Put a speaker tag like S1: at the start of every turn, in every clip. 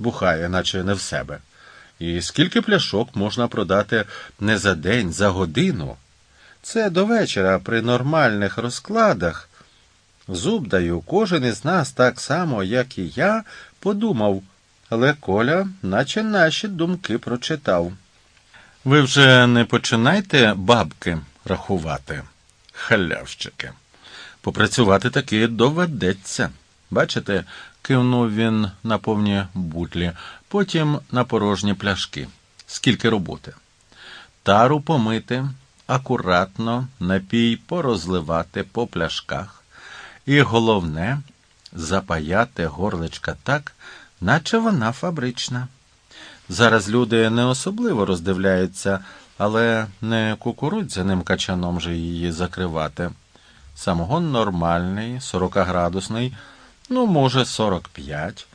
S1: бухає, наче не в себе. І скільки пляшок можна продати не за день, за годину. Це до вечора при нормальних розкладах. Зуб даю, кожен із нас так само, як і я, подумав, але Коля, наче наші думки прочитав. Ви вже не починайте бабки рахувати, халявщики. Попрацювати таки доведеться. Бачите, кивнув він на повні бутлі, потім на порожні пляшки. Скільки роботи. Тару помити, акуратно напій порозливати по пляшках, і головне запаяти горличка так, наче вона фабрична. Зараз люди не особливо роздивляються, але не кукурудзяним качаном же її закривати. Самогон нормальний, 40-градусний, ну, може, 45.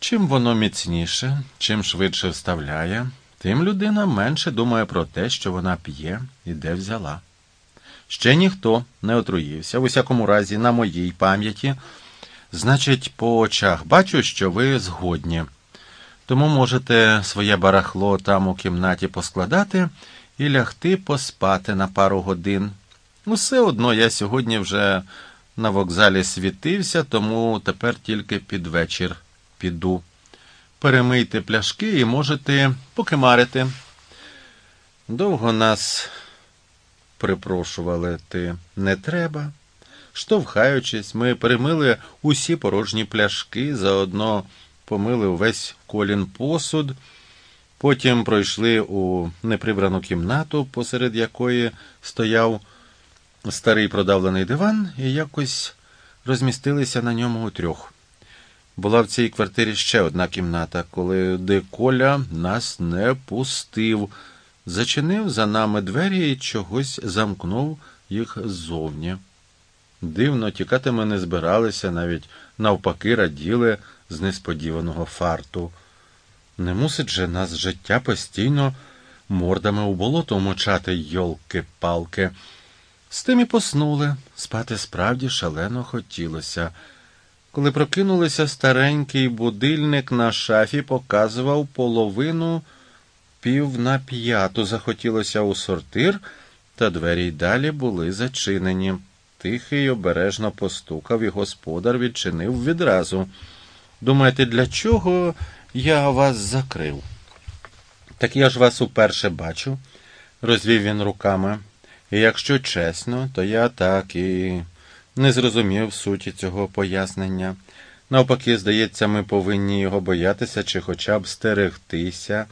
S1: Чим воно міцніше, чим швидше вставляє, тим людина менше думає про те, що вона п'є і де взяла. Ще ніхто не отруївся, в усякому разі, на моїй пам'яті. Значить, по очах бачу, що ви згодні. Тому можете своє барахло там у кімнаті поскладати і лягти поспати на пару годин. Усе одно я сьогодні вже на вокзалі світився, тому тепер тільки під вечір піду. Перемийте пляшки і можете покимарити. Довго нас припрошували ти не треба. Штовхаючись, ми перемили усі порожні пляшки, заодно помили увесь колін посуд, потім пройшли у неприбрану кімнату, посеред якої стояв старий продавлений диван, і якось розмістилися на ньому трьох. Була в цій квартирі ще одна кімната, коли Деколя нас не пустив, зачинив за нами двері і чогось замкнув їх ззовні. Дивно, тікати ми не збиралися, навіть навпаки раділи з несподіваного фарту. Не мусить же нас життя постійно мордами у болото мочати, йолки-палки. З тим і поснули, спати справді шалено хотілося. Коли прокинулися, старенький будильник на шафі показував половину пів на п'яту. Захотілося у сортир, та двері й далі були зачинені. Тихий обережно постукав, і господар відчинив відразу. Думаєте, для чого я вас закрив? Так я ж вас уперше бачу, розвів він руками. І якщо чесно, то я так і не зрозумів суті цього пояснення. Навпаки, здається, ми повинні його боятися чи хоча б стерегтися,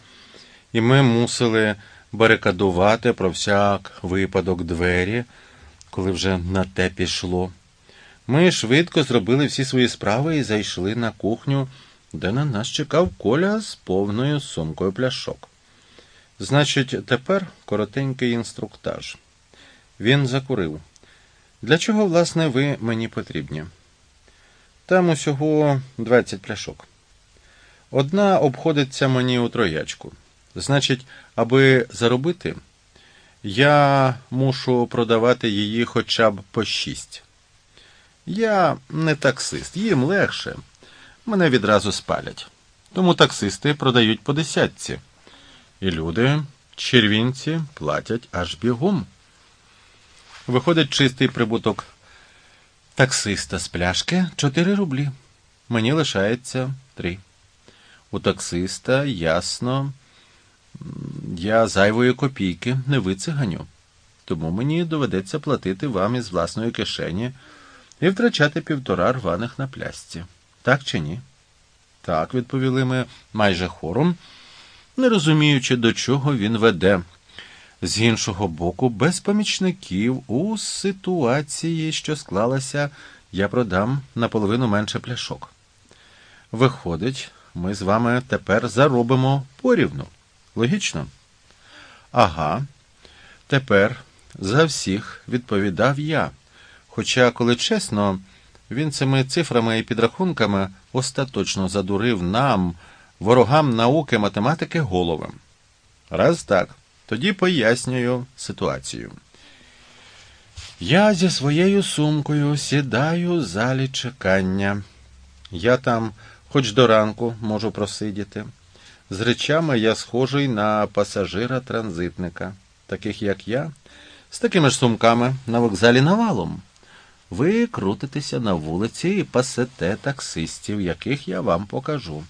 S1: і ми мусили барикадувати про всяк випадок двері, коли вже на те пішло. Ми швидко зробили всі свої справи і зайшли на кухню, де на нас чекав коля з повною сумкою пляшок. Значить, тепер коротенький інструктаж. Він закурив. Для чого, власне, ви мені потрібні? Там усього 20 пляшок. Одна обходиться мені у троячку. Значить, аби заробити, я мушу продавати її хоча б по шість. Я не таксист, їм легше. Мене відразу спалять. Тому таксисти продають по десятці. І люди, червінці, платять аж бігом. Виходить чистий прибуток таксиста з пляшки 4 рублі. Мені лишається 3. У таксиста ясно, я зайвої копійки не вициганю. Тому мені доведеться платити вам із власної кишені і втрачати півтора рваних на плясці. Так чи ні? Так, відповіли ми майже хором, не розуміючи, до чого він веде. З іншого боку, без помічників у ситуації, що склалася, я продам наполовину менше пляшок. Виходить, ми з вами тепер заробимо порівну. Логічно? Ага. Тепер за всіх відповідав я. Хоча, коли чесно, він цими цифрами і підрахунками остаточно задурив нам, ворогам науки математики голови. Раз так. Тоді пояснюю ситуацію. Я зі своєю сумкою сідаю в залі чекання. Я там Хоч до ранку можу просидіти. З речами я схожий на пасажира-транзитника, таких як я, з такими ж сумками на вокзалі навалом. Ви крутитеся на вулиці і пасете таксистів, яких я вам покажу.